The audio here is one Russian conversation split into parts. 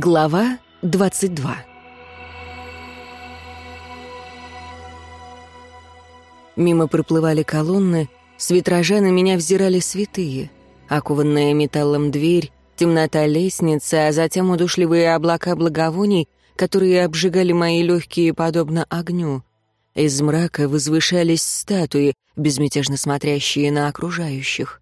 Глава 22 Мимо проплывали колонны, с витража на меня взирали святые. Окованная металлом дверь, темнота лестницы, а затем удушливые облака благовоний, которые обжигали мои легкие подобно огню. Из мрака возвышались статуи, безмятежно смотрящие на окружающих.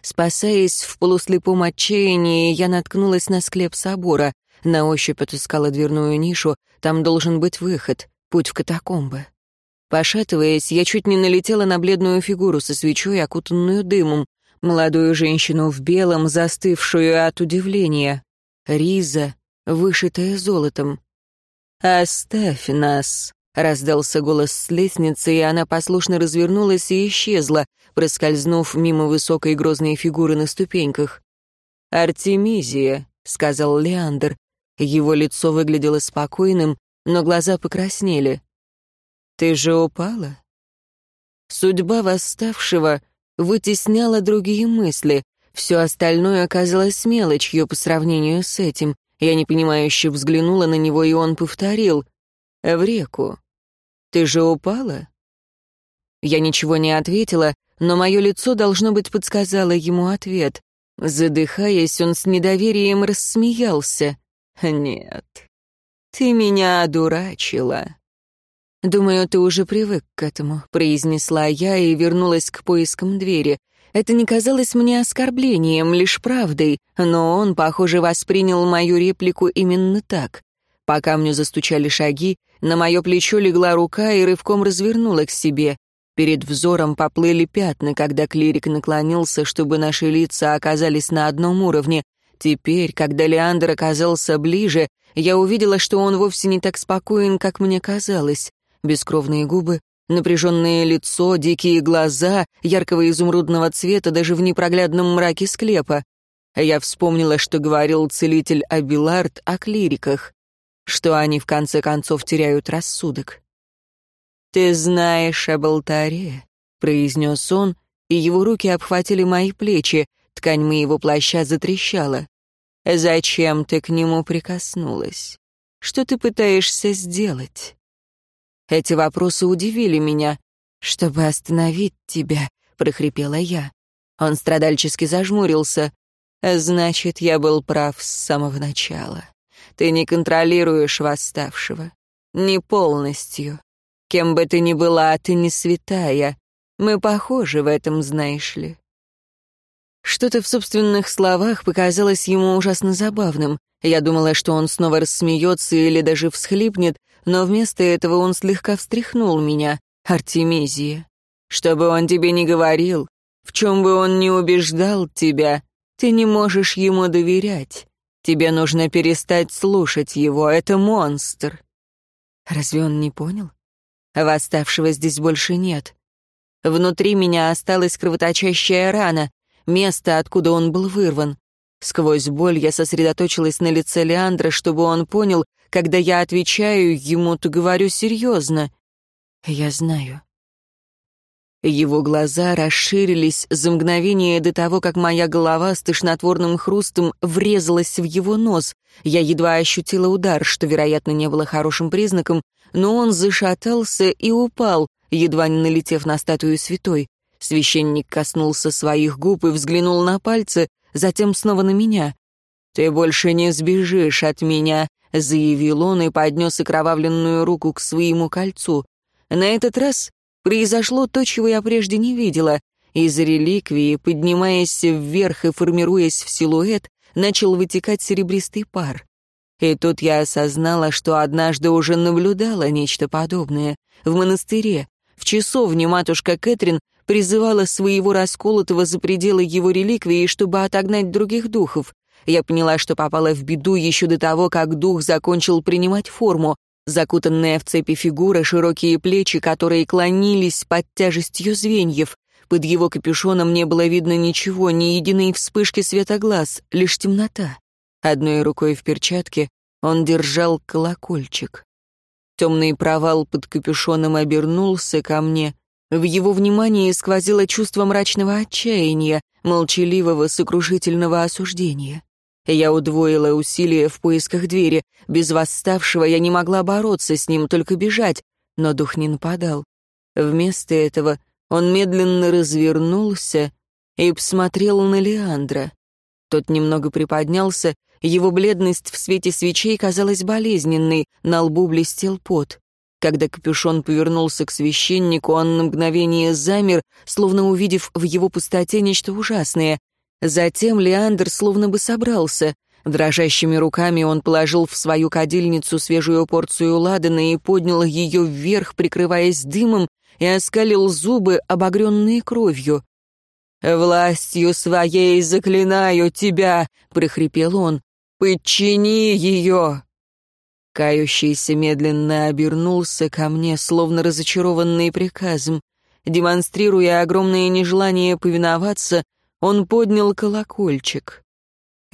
Спасаясь в полуслепом отчаянии, я наткнулась на склеп собора, на ощупь отыскала дверную нишу, там должен быть выход, путь в катакомбы. Пошатываясь, я чуть не налетела на бледную фигуру со свечой, окутанную дымом, молодую женщину в белом, застывшую от удивления. Риза, вышитая золотом. «Оставь нас», — раздался голос с лестницы, и она послушно развернулась и исчезла, проскользнув мимо высокой грозной фигуры на ступеньках. «Артемизия», — сказал Леандр, его лицо выглядело спокойным, но глаза покраснели. «Ты же упала?» Судьба восставшего вытесняла другие мысли. Все остальное оказалось мелочью по сравнению с этим. Я непонимающе взглянула на него, и он повторил. «В реку. Ты же упала?» Я ничего не ответила, но мое лицо, должно быть, подсказало ему ответ. Задыхаясь, он с недоверием рассмеялся. «Нет, ты меня одурачила». «Думаю, ты уже привык к этому», — произнесла я и вернулась к поискам двери. Это не казалось мне оскорблением, лишь правдой, но он, похоже, воспринял мою реплику именно так. По камню застучали шаги, на мое плечо легла рука и рывком развернула к себе. Перед взором поплыли пятна, когда клирик наклонился, чтобы наши лица оказались на одном уровне, Теперь, когда Леандр оказался ближе, я увидела, что он вовсе не так спокоен, как мне казалось. Бескровные губы, напряженное лицо, дикие глаза, яркого изумрудного цвета даже в непроглядном мраке склепа. Я вспомнила, что говорил целитель Абилард о клириках, что они в конце концов теряют рассудок. «Ты знаешь об алтаре», — произнес он, и его руки обхватили мои плечи, ткань моего плаща затрещала. Зачем ты к нему прикоснулась? Что ты пытаешься сделать? Эти вопросы удивили меня. Чтобы остановить тебя, прохрипела я. Он страдальчески зажмурился. Значит, я был прав с самого начала. Ты не контролируешь восставшего. Не полностью. Кем бы ты ни была, ты не святая. Мы похожи в этом, знаешь ли. Что-то в собственных словах показалось ему ужасно забавным. Я думала, что он снова рассмеется или даже всхлипнет, но вместо этого он слегка встряхнул меня. Артемизия. Что бы он тебе ни говорил, в чем бы он ни убеждал тебя, ты не можешь ему доверять. Тебе нужно перестать слушать его, это монстр. Разве он не понял? Восставшего здесь больше нет. Внутри меня осталась кровоточащая рана, место, откуда он был вырван. Сквозь боль я сосредоточилась на лице Леандра, чтобы он понял, когда я отвечаю ему, то говорю серьезно. Я знаю. Его глаза расширились за мгновение до того, как моя голова с тошнотворным хрустом врезалась в его нос. Я едва ощутила удар, что, вероятно, не было хорошим признаком, но он зашатался и упал, едва не налетев на статую святой. Священник коснулся своих губ и взглянул на пальцы, затем снова на меня. «Ты больше не сбежишь от меня», — заявил он и поднес окровавленную руку к своему кольцу. На этот раз произошло то, чего я прежде не видела. Из реликвии, поднимаясь вверх и формируясь в силуэт, начал вытекать серебристый пар. И тут я осознала, что однажды уже наблюдала нечто подобное. В монастыре, в часовне матушка Кэтрин призывала своего расколотого за пределы его реликвии, чтобы отогнать других духов. Я поняла, что попала в беду еще до того, как дух закончил принимать форму. Закутанная в цепи фигура, широкие плечи, которые клонились под тяжестью звеньев. Под его капюшоном не было видно ничего, ни единой вспышки света глаз, лишь темнота. Одной рукой в перчатке он держал колокольчик. Темный провал под капюшоном обернулся ко мне, в его внимании сквозило чувство мрачного отчаяния, молчаливого, сокрушительного осуждения. Я удвоила усилия в поисках двери. Без восставшего я не могла бороться с ним, только бежать, но дух не нападал. Вместо этого он медленно развернулся и посмотрел на Леандра. Тот немного приподнялся, его бледность в свете свечей казалась болезненной, на лбу блестел пот. Когда капюшон повернулся к священнику, он на мгновение замер, словно увидев в его пустоте нечто ужасное. Затем Леандр словно бы собрался. Дрожащими руками он положил в свою кадильницу свежую порцию ладана и поднял ее вверх, прикрываясь дымом, и оскалил зубы, обогренные кровью. «Властью своей заклинаю тебя!» — прохрипел он. «Подчини ее!» Кающийся медленно обернулся ко мне, словно разочарованный приказом. Демонстрируя огромное нежелание повиноваться, он поднял колокольчик.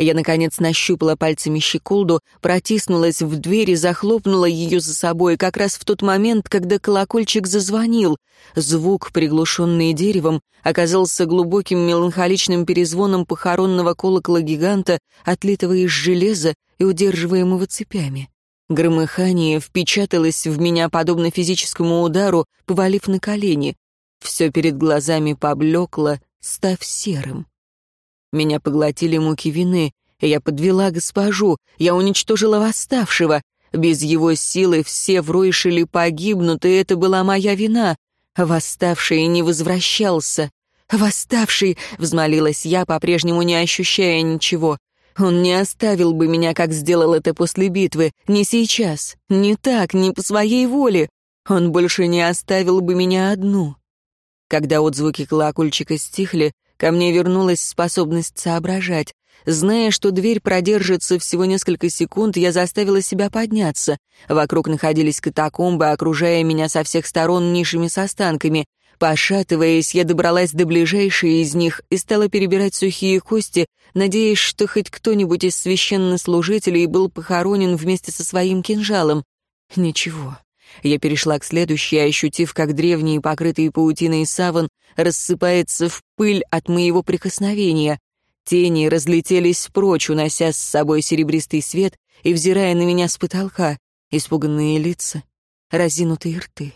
Я, наконец, нащупала пальцами щеколду, протиснулась в дверь и захлопнула ее за собой как раз в тот момент, когда колокольчик зазвонил. Звук, приглушенный деревом, оказался глубоким меланхоличным перезвоном похоронного колокола гиганта, отлитого из железа и удерживаемого цепями. Громыхание впечаталось в меня подобно физическому удару, повалив на колени. Все перед глазами поблекло, став серым. Меня поглотили муки вины. Я подвела госпожу, я уничтожила восставшего. Без его силы все в Ройшеле погибнут, и это была моя вина. Восставший не возвращался. «Восставший!» — взмолилась я, по-прежнему не ощущая ничего. «Он не оставил бы меня, как сделал это после битвы. Не сейчас. Не так, не по своей воле. Он больше не оставил бы меня одну». Когда отзвуки колокольчика стихли, Ко мне вернулась способность соображать. Зная, что дверь продержится всего несколько секунд, я заставила себя подняться. Вокруг находились катакомбы, окружая меня со всех сторон нишами с останками. Пошатываясь, я добралась до ближайшей из них и стала перебирать сухие кости, надеясь, что хоть кто-нибудь из священнослужителей был похоронен вместе со своим кинжалом. Ничего. Я перешла к следующей, ощутив, как древний, покрытый паутиной саван, рассыпается в пыль от моего прикосновения. Тени разлетелись прочь, унося с собой серебристый свет и взирая на меня с потолка, испуганные лица, разинутые рты.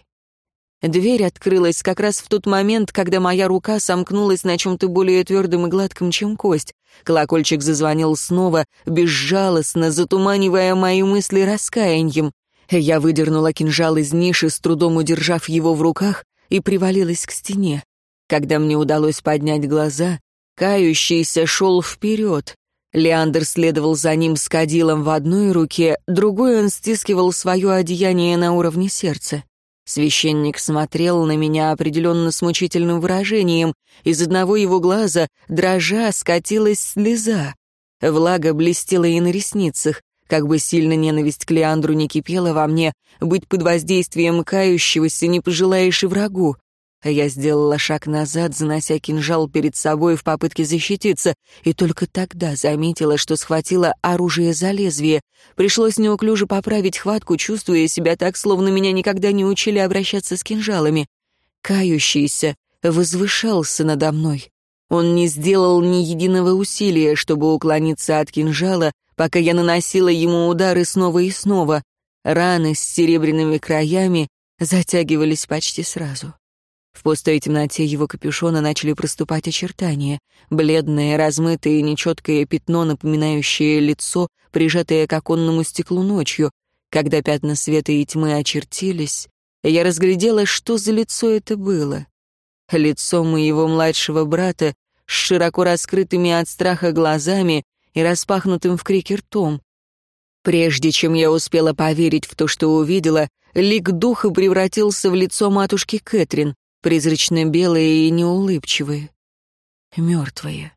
Дверь открылась как раз в тот момент, когда моя рука сомкнулась на чем-то более твердом и гладком, чем кость. Колокольчик зазвонил снова, безжалостно, затуманивая мои мысли раскаянием. Я выдернула кинжал из ниши, с трудом удержав его в руках, и привалилась к стене. Когда мне удалось поднять глаза, кающийся шел вперед. Леандр следовал за ним с кадилом в одной руке, другой он стискивал свое одеяние на уровне сердца. Священник смотрел на меня определенно с мучительным выражением. Из одного его глаза, дрожа, скатилась слеза. Влага блестела и на ресницах. Как бы сильно ненависть к Леандру не кипела во мне, быть под воздействием кающегося не пожелаешь и врагу. А я сделала шаг назад, занося кинжал перед собой в попытке защититься, и только тогда заметила, что схватила оружие за лезвие. Пришлось неуклюже поправить хватку, чувствуя себя так, словно меня никогда не учили обращаться с кинжалами. Кающийся возвышался надо мной. Он не сделал ни единого усилия, чтобы уклониться от кинжала, пока я наносила ему удары снова и снова. Раны с серебряными краями затягивались почти сразу. В пустой темноте его капюшона начали проступать очертания. Бледное, размытое, нечеткое пятно, напоминающее лицо, прижатое к оконному стеклу ночью. Когда пятна света и тьмы очертились, я разглядела, что за лицо это было. Лицо моего младшего брата с широко раскрытыми от страха глазами и распахнутым в крике ртом. Прежде чем я успела поверить в то, что увидела, лик духа превратился в лицо матушки Кэтрин, призрачно белое и неулыбчивое. Мертвое.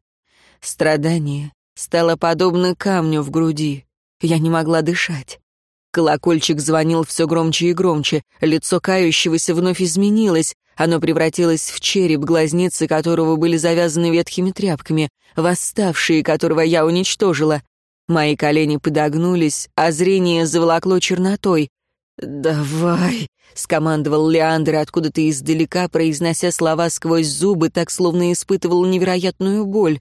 Страдание стало подобно камню в груди. Я не могла дышать. Колокольчик звонил все громче и громче, лицо кающегося вновь изменилось, оно превратилось в череп, глазницы которого были завязаны ветхими тряпками, восставшие, которого я уничтожила. Мои колени подогнулись, а зрение заволокло чернотой. «Давай», — скомандовал Леандр откуда-то издалека, произнося слова сквозь зубы, так словно испытывал невероятную боль.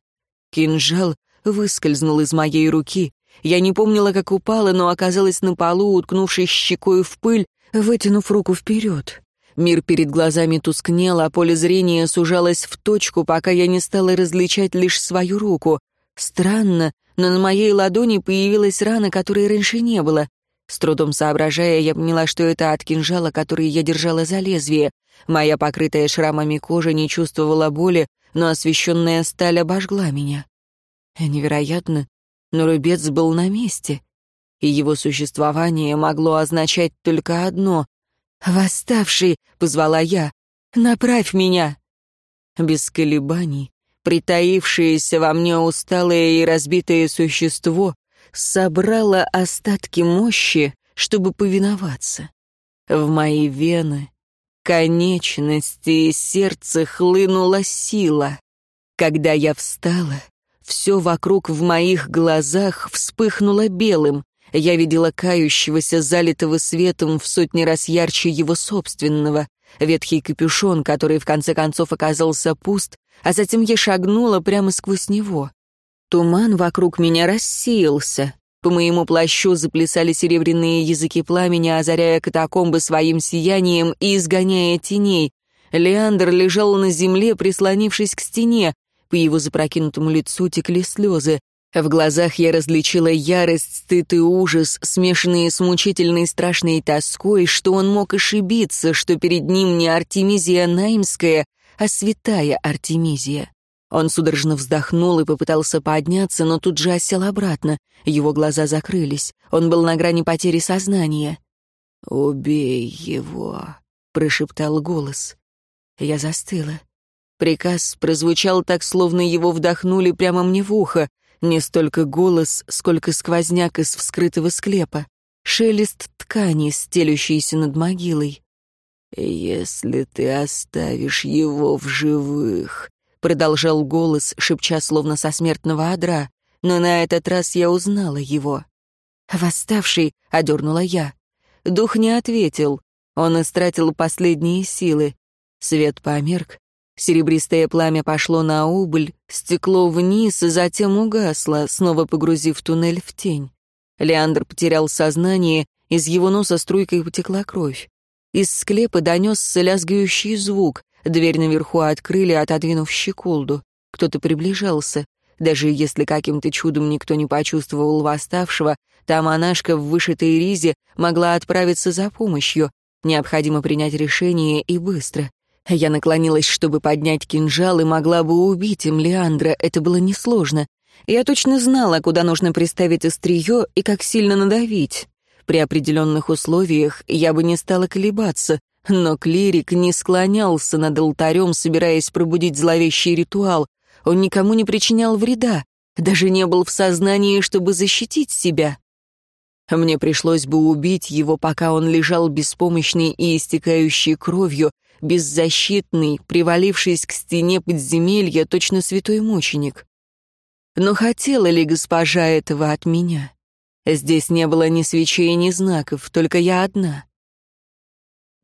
Кинжал выскользнул из моей руки. Я не помнила, как упала, но оказалась на полу, уткнувшись щекой в пыль, вытянув руку вперед. Мир перед глазами тускнел, а поле зрения сужалось в точку, пока я не стала различать лишь свою руку. Странно, но на моей ладони появилась рана, которой раньше не было. С трудом соображая, я поняла, что это от кинжала, который я держала за лезвие. Моя покрытая шрамами кожа не чувствовала боли, но освещенная сталь обожгла меня. Невероятно, но рубец был на месте, и его существование могло означать только одно. «Восставший!» — позвала я. «Направь меня!» Без колебаний, притаившееся во мне усталое и разбитое существо собрало остатки мощи, чтобы повиноваться. В мои вены, конечности и сердце хлынула сила. Когда я встала, все вокруг в моих глазах вспыхнуло белым. Я видела кающегося, залитого светом в сотни раз ярче его собственного. Ветхий капюшон, который в конце концов оказался пуст, а затем я шагнула прямо сквозь него. Туман вокруг меня рассеялся. По моему плащу заплясали серебряные языки пламени, озаряя катакомбы своим сиянием и изгоняя теней. Леандр лежал на земле, прислонившись к стене, по его запрокинутому лицу текли слезы. В глазах я различила ярость, стыд и ужас, смешанные с мучительной страшной тоской, что он мог ошибиться, что перед ним не Артемизия Наймская, а святая Артемизия. Он судорожно вздохнул и попытался подняться, но тут же осел обратно. Его глаза закрылись. Он был на грани потери сознания. «Убей его», — прошептал голос. Я застыла. Приказ прозвучал так, словно его вдохнули прямо мне в ухо. Не столько голос, сколько сквозняк из вскрытого склепа. Шелест ткани, стелющейся над могилой. «Если ты оставишь его в живых», — продолжал голос, шепча словно со смертного одра, но на этот раз я узнала его. «Восставший», — одернула я. Дух не ответил. Он истратил последние силы. Свет померк, Серебристое пламя пошло на убыль, стекло вниз и затем угасло, снова погрузив туннель в тень. Леандр потерял сознание, из его носа струйкой потекла кровь. Из склепа донесся лязгающий звук, дверь наверху открыли, отодвинув щеколду. Кто-то приближался. Даже если каким-то чудом никто не почувствовал восставшего, та монашка в вышитой ризе могла отправиться за помощью. Необходимо принять решение и быстро. Я наклонилась, чтобы поднять кинжал, и могла бы убить им Леандра, это было несложно. Я точно знала, куда нужно приставить острие и как сильно надавить. При определенных условиях я бы не стала колебаться, но клирик не склонялся над алтарем, собираясь пробудить зловещий ритуал. Он никому не причинял вреда, даже не был в сознании, чтобы защитить себя. Мне пришлось бы убить его, пока он лежал беспомощный и истекающий кровью, беззащитный, привалившись к стене подземелья, точно святой мученик. Но хотела ли госпожа этого от меня? Здесь не было ни свечей, ни знаков, только я одна.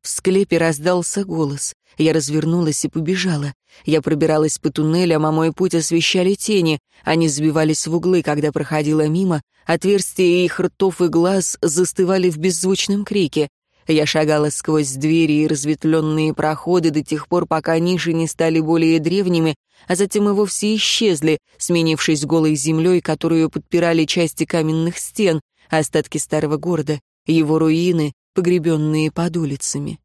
В склепе раздался голос. Я развернулась и побежала. Я пробиралась по туннелям, а мой путь освещали тени. Они сбивались в углы, когда проходила мимо. Отверстия их ртов и глаз застывали в беззвучном крике. Я шагала сквозь двери и разветвленные проходы до тех пор, пока ниши не стали более древними, а затем и вовсе исчезли, сменившись голой землей, которую подпирали части каменных стен, остатки старого города, его руины, погребенные под улицами.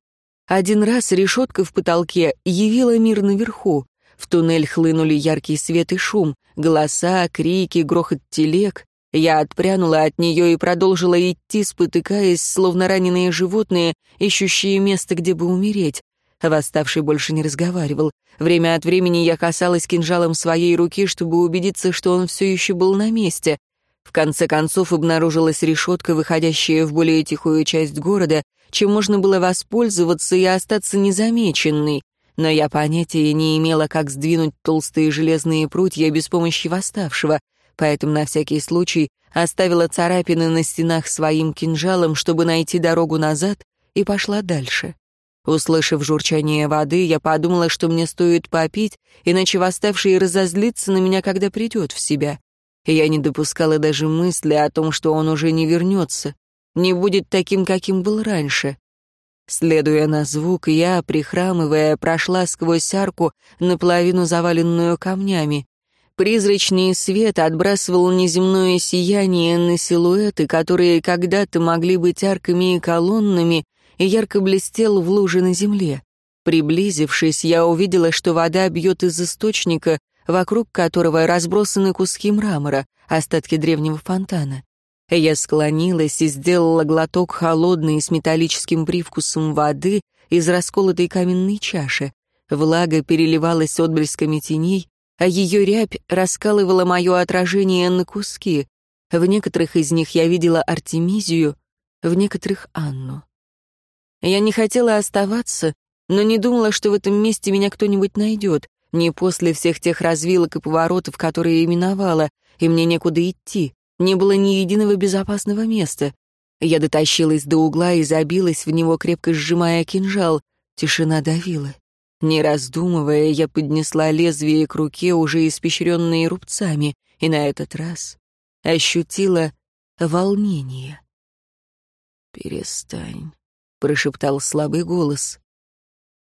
Один раз решетка в потолке явила мир наверху. В туннель хлынули яркий свет и шум, голоса, крики, грохот телег. Я отпрянула от нее и продолжила идти, спотыкаясь, словно раненые животные, ищущие место, где бы умереть. Восставший больше не разговаривал. Время от времени я касалась кинжалом своей руки, чтобы убедиться, что он все еще был на месте. В конце концов обнаружилась решетка, выходящая в более тихую часть города, чем можно было воспользоваться и остаться незамеченной. Но я понятия не имела, как сдвинуть толстые железные прутья без помощи восставшего — поэтому на всякий случай оставила царапины на стенах своим кинжалом, чтобы найти дорогу назад, и пошла дальше. Услышав журчание воды, я подумала, что мне стоит попить, иначе восставший разозлится на меня, когда придет в себя. и я не допускала даже мысли о том, что он уже не вернется, не будет таким, каким был раньше. Следуя на звук, я, прихрамывая, прошла сквозь арку, наполовину заваленную камнями. Призрачный свет отбрасывал неземное сияние на силуэты, которые когда-то могли быть арками и колоннами, и ярко блестел в луже на земле. Приблизившись, я увидела, что вода бьет из источника, вокруг которого разбросаны куски мрамора, остатки древнего фонтана. Я склонилась и сделала глоток холодный с металлическим привкусом воды из расколотой каменной чаши. Влага переливалась отблесками теней, а ее рябь раскалывала мое отражение на куски. В некоторых из них я видела Артемизию, в некоторых — Анну. Я не хотела оставаться, но не думала, что в этом месте меня кто-нибудь найдет, не после всех тех развилок и поворотов, которые именовала, и мне некуда идти. Не было ни единого безопасного места. Я дотащилась до угла и забилась в него, крепко сжимая кинжал. Тишина давила. Не раздумывая, я поднесла лезвие к руке, уже испещренные рубцами, и на этот раз ощутила волнение. «Перестань», — прошептал слабый голос.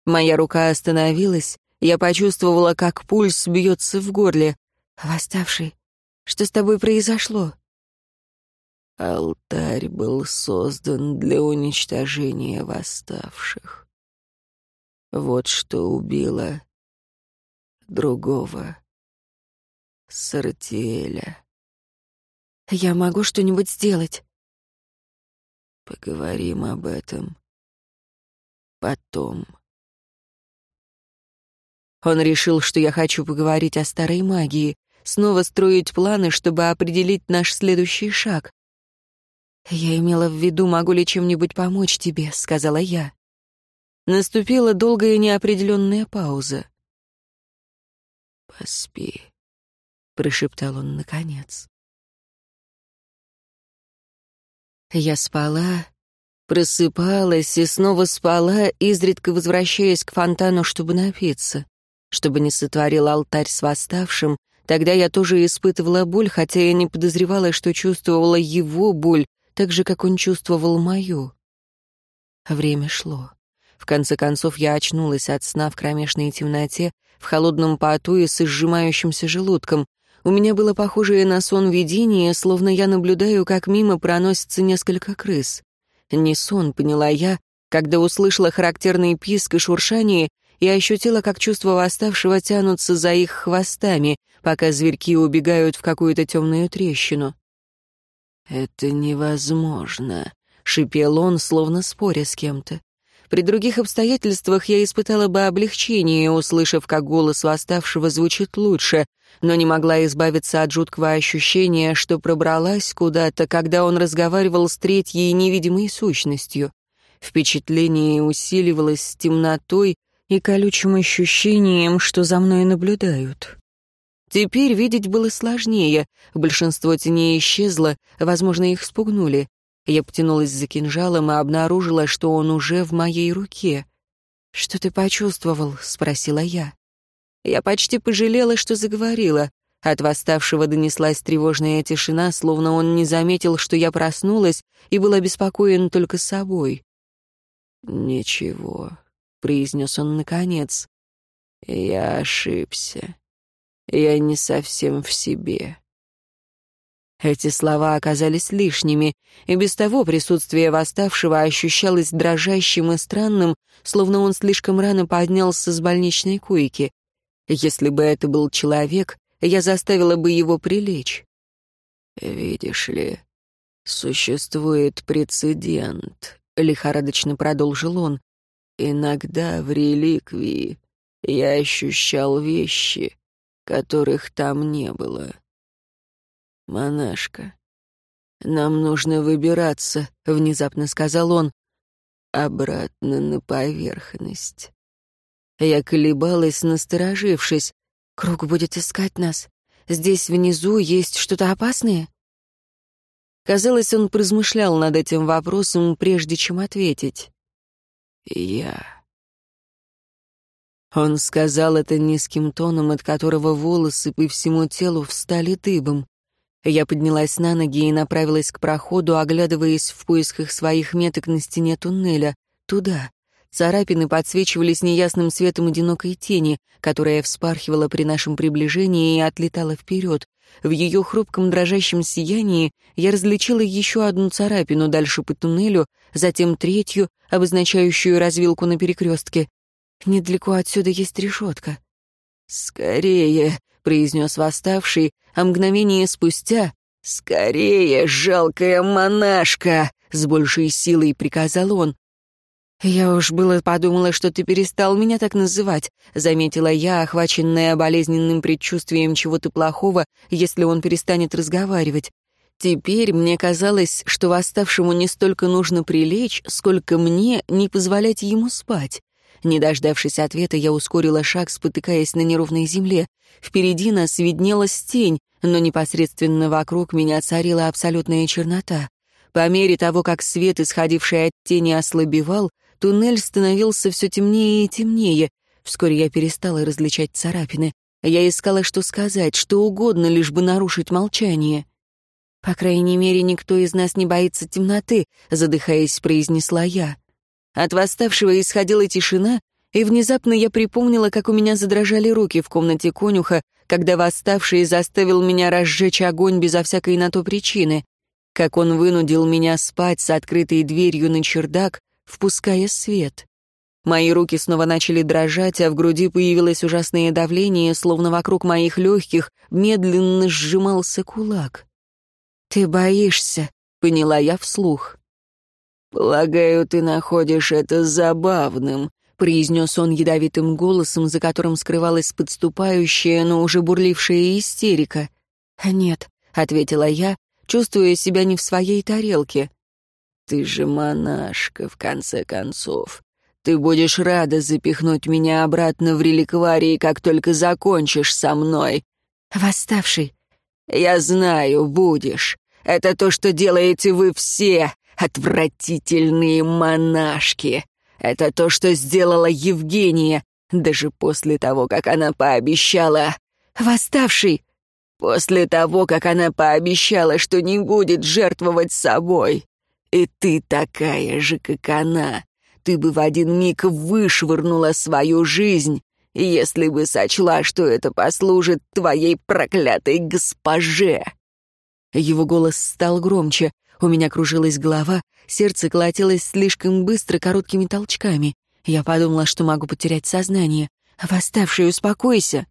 Моя рука остановилась, я почувствовала, как пульс бьется в горле. «Восставший, что с тобой произошло?» Алтарь был создан для уничтожения восставших. Вот что убило другого Сартиэля. «Я могу что-нибудь сделать?» «Поговорим об этом потом». Он решил, что я хочу поговорить о старой магии, снова строить планы, чтобы определить наш следующий шаг. «Я имела в виду, могу ли чем-нибудь помочь тебе», — сказала я. Наступила долгая неопределенная пауза. «Поспи», — прошептал он наконец. Я спала, просыпалась и снова спала, изредка возвращаясь к фонтану, чтобы напиться чтобы не сотворил алтарь с восставшим, тогда я тоже испытывала боль, хотя я не подозревала, что чувствовала его боль, так же, как он чувствовал мою. Время шло. В конце концов я очнулась от сна в кромешной темноте, в холодном поту и с сжимающимся желудком. У меня было похожее на сон видение, словно я наблюдаю, как мимо проносится несколько крыс. Не сон, поняла я, когда услышала характерный писк и шуршание и ощутила, как чувства восставшего тянутся за их хвостами, пока зверьки убегают в какую-то темную трещину. «Это невозможно», — шипел он, словно споря с кем-то. При других обстоятельствах я испытала бы облегчение, услышав, как голос восставшего звучит лучше, но не могла избавиться от жуткого ощущения, что пробралась куда-то, когда он разговаривал с третьей невидимой сущностью. Впечатление усиливалось с темнотой, и колючим ощущением, что за мной наблюдают. Теперь видеть было сложнее, большинство теней исчезло, возможно, их спугнули. Я потянулась за кинжалом и обнаружила, что он уже в моей руке. «Что ты почувствовал?» — спросила я. Я почти пожалела, что заговорила. От восставшего донеслась тревожная тишина, словно он не заметил, что я проснулась и был обеспокоен только собой. «Ничего», произнес он наконец. «Я ошибся. Я не совсем в себе». Эти слова оказались лишними, и без того присутствие восставшего ощущалось дрожащим и странным, словно он слишком рано поднялся с больничной койки. Если бы это был человек, я заставила бы его прилечь. «Видишь ли, существует прецедент», — лихорадочно продолжил он. Иногда в реликвии я ощущал вещи, которых там не было. «Монашка, нам нужно выбираться», — внезапно сказал он, — «обратно на поверхность». Я колебалась, насторожившись. «Круг будет искать нас. Здесь внизу есть что-то опасное?» Казалось, он размышлял над этим вопросом, прежде чем ответить я. Он сказал это низким тоном, от которого волосы по всему телу встали дыбом. Я поднялась на ноги и направилась к проходу, оглядываясь в поисках своих меток на стене туннеля. Туда. Царапины подсвечивались неясным светом одинокой тени, которая вспархивала при нашем приближении и отлетала вперед. В ее хрупком дрожащем сиянии я различила еще одну царапину дальше по туннелю, затем третью, обозначающую развилку на перекрестке. Недалеко отсюда есть решетка. «Скорее!» — произнес восставший, а мгновение спустя «Скорее, жалкая монашка!» — с большей силой приказал он. «Я уж было подумала, что ты перестал меня так называть», — заметила я, охваченная болезненным предчувствием чего-то плохого, если он перестанет разговаривать. Теперь мне казалось, что восставшему не столько нужно прилечь, сколько мне не позволять ему спать. Не дождавшись ответа, я ускорила шаг, спотыкаясь на неровной земле. Впереди нас виднелась тень, но непосредственно вокруг меня царила абсолютная чернота. По мере того, как свет, исходивший от тени, ослабевал, Туннель становился все темнее и темнее. Вскоре я перестала различать царапины. Я искала, что сказать, что угодно, лишь бы нарушить молчание. «По крайней мере, никто из нас не боится темноты», — задыхаясь, произнесла я. От восставшего исходила тишина, и внезапно я припомнила, как у меня задрожали руки в комнате конюха, когда восставший заставил меня разжечь огонь безо всякой на то причины, как он вынудил меня спать с открытой дверью на чердак, впуская свет. Мои руки снова начали дрожать, а в груди появилось ужасное давление, словно вокруг моих легких медленно сжимался кулак. «Ты боишься», — поняла я вслух. «Полагаю, ты находишь это забавным», — произнес он ядовитым голосом, за которым скрывалась подступающая, но уже бурлившая истерика. «Нет», — ответила я, чувствуя себя не в своей тарелке. Ты же монашка, в конце концов. Ты будешь рада запихнуть меня обратно в реликварии, как только закончишь со мной. Восставший. Я знаю, будешь. Это то, что делаете вы все, отвратительные монашки. Это то, что сделала Евгения, даже после того, как она пообещала... Восставший! После того, как она пообещала, что не будет жертвовать собой. И ты такая же, как она. Ты бы в один миг вышвырнула свою жизнь, если бы сочла, что это послужит твоей проклятой госпоже». Его голос стал громче, у меня кружилась голова, сердце колотилось слишком быстро короткими толчками. Я подумала, что могу потерять сознание. «Восставший, успокойся!»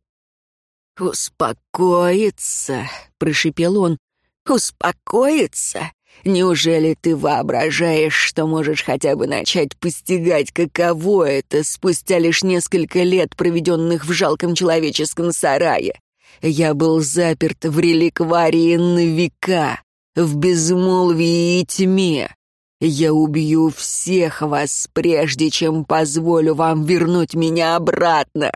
«Успокоиться!» — прошипел он. «Успокоиться? Неужели ты воображаешь, что можешь хотя бы начать постигать, каково это спустя лишь несколько лет, проведенных в жалком человеческом сарае? Я был заперт в реликварии на века, в безмолвии и тьме. Я убью всех вас, прежде чем позволю вам вернуть меня обратно.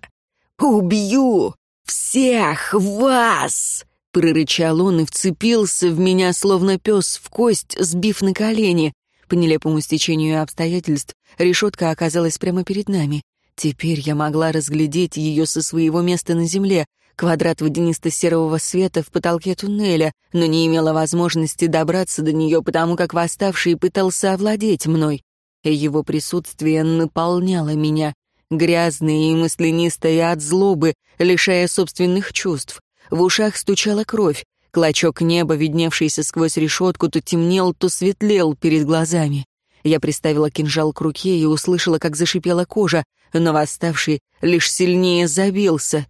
Убью всех вас!» Прорычал он и вцепился в меня, словно пес в кость, сбив на колени. По нелепому стечению обстоятельств решетка оказалась прямо перед нами. Теперь я могла разглядеть ее со своего места на земле, квадрат водянисто-серого света в потолке туннеля, но не имела возможности добраться до нее, потому как восставший пытался овладеть мной. Его присутствие наполняло меня, грязное и мысленистое от злобы, лишая собственных чувств. В ушах стучала кровь. Клочок неба, видневшийся сквозь решетку, то темнел, то светлел перед глазами. Я приставила кинжал к руке и услышала, как зашипела кожа, но восставший лишь сильнее забился.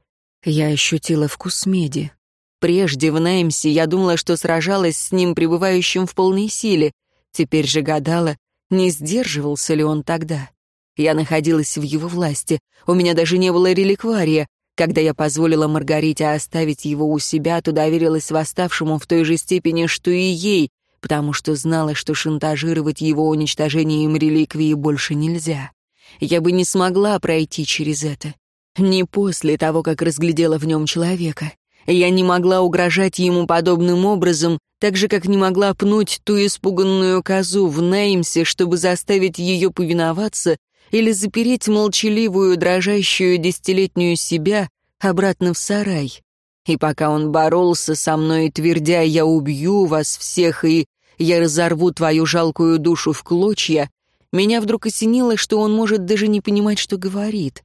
Я ощутила вкус меди. Прежде в Неймсе я думала, что сражалась с ним, пребывающим в полной силе. Теперь же гадала, не сдерживался ли он тогда. Я находилась в его власти. У меня даже не было реликвария. Когда я позволила Маргарите оставить его у себя, то доверилась восставшему в той же степени, что и ей, потому что знала, что шантажировать его уничтожением реликвии больше нельзя. Я бы не смогла пройти через это. Не после того, как разглядела в нем человека. Я не могла угрожать ему подобным образом, так же, как не могла пнуть ту испуганную козу в Неймсе, чтобы заставить ее повиноваться, или запереть молчаливую, дрожащую десятилетнюю себя обратно в сарай. И пока он боролся со мной, твердя «я убью вас всех» и «я разорву твою жалкую душу в клочья», меня вдруг осенило, что он может даже не понимать, что говорит.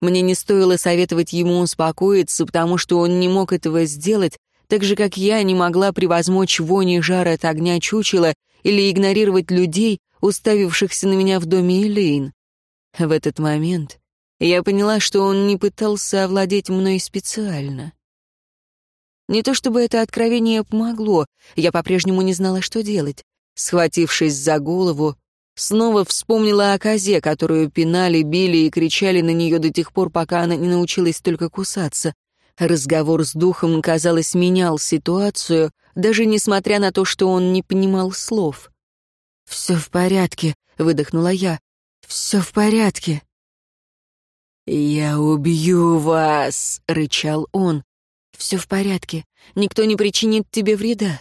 Мне не стоило советовать ему успокоиться, потому что он не мог этого сделать, так же, как я не могла превозмочь вони жара от огня чучела или игнорировать людей, уставившихся на меня в доме Элейн. В этот момент я поняла, что он не пытался овладеть мной специально. Не то чтобы это откровение помогло, я по-прежнему не знала, что делать. Схватившись за голову, снова вспомнила о козе, которую пинали, били и кричали на нее до тех пор, пока она не научилась только кусаться. Разговор с духом, казалось, менял ситуацию, даже несмотря на то, что он не понимал слов. «Все в порядке», — выдохнула я. «Все в порядке». «Я убью вас», — рычал он. «Все в порядке. Никто не причинит тебе вреда».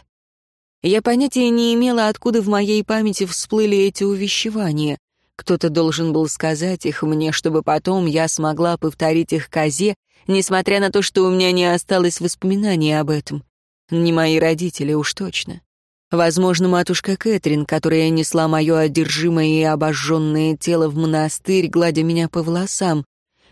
Я понятия не имела, откуда в моей памяти всплыли эти увещевания. Кто-то должен был сказать их мне, чтобы потом я смогла повторить их козе, несмотря на то, что у меня не осталось воспоминаний об этом. Не мои родители уж точно. Возможно, матушка Кэтрин, которая несла мое одержимое и обожженное тело в монастырь, гладя меня по волосам.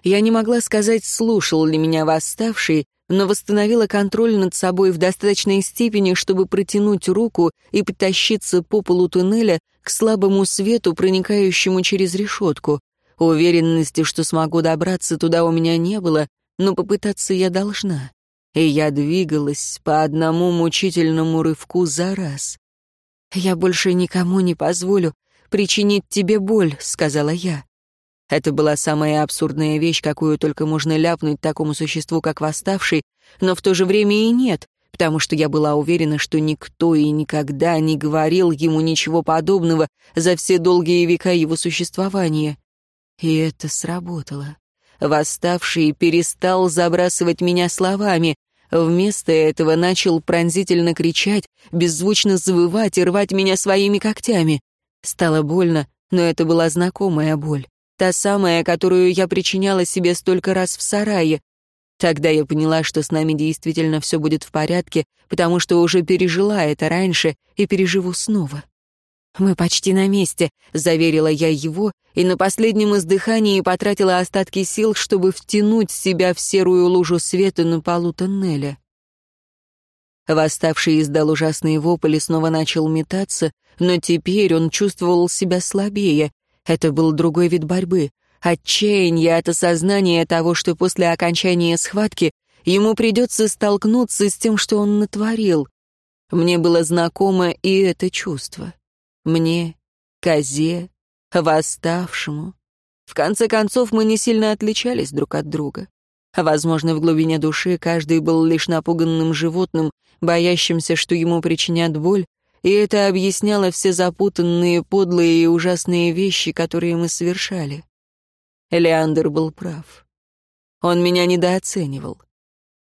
Я не могла сказать, слушал ли меня восставший, но восстановила контроль над собой в достаточной степени, чтобы протянуть руку и потащиться по полу туннеля к слабому свету, проникающему через решетку. Уверенности, что смогу добраться туда, у меня не было, но попытаться я должна и я двигалась по одному мучительному рывку за раз. «Я больше никому не позволю причинить тебе боль», — сказала я. Это была самая абсурдная вещь, какую только можно ляпнуть такому существу, как восставший, но в то же время и нет, потому что я была уверена, что никто и никогда не говорил ему ничего подобного за все долгие века его существования. И это сработало. Восставший перестал забрасывать меня словами, Вместо этого начал пронзительно кричать, беззвучно завывать и рвать меня своими когтями. Стало больно, но это была знакомая боль. Та самая, которую я причиняла себе столько раз в сарае. Тогда я поняла, что с нами действительно все будет в порядке, потому что уже пережила это раньше и переживу снова. «Мы почти на месте», — заверила я его, и на последнем издыхании потратила остатки сил, чтобы втянуть себя в серую лужу света на полу тоннеля. Восставший издал ужасные вопли снова начал метаться, но теперь он чувствовал себя слабее. Это был другой вид борьбы. Отчаяние от осознания того, что после окончания схватки ему придется столкнуться с тем, что он натворил. Мне было знакомо и это чувство. Мне, козе, восставшему. В конце концов, мы не сильно отличались друг от друга. Возможно, в глубине души каждый был лишь напуганным животным, боящимся, что ему причинят боль, и это объясняло все запутанные, подлые и ужасные вещи, которые мы совершали. Леандр был прав. Он меня недооценивал.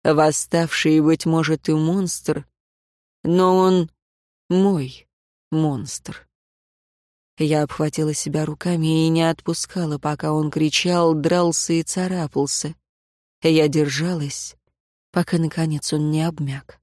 Восставший, быть может, и монстр, но он мой монстр. Я обхватила себя руками и не отпускала, пока он кричал, дрался и царапался. Я держалась, пока, наконец, он не обмяк.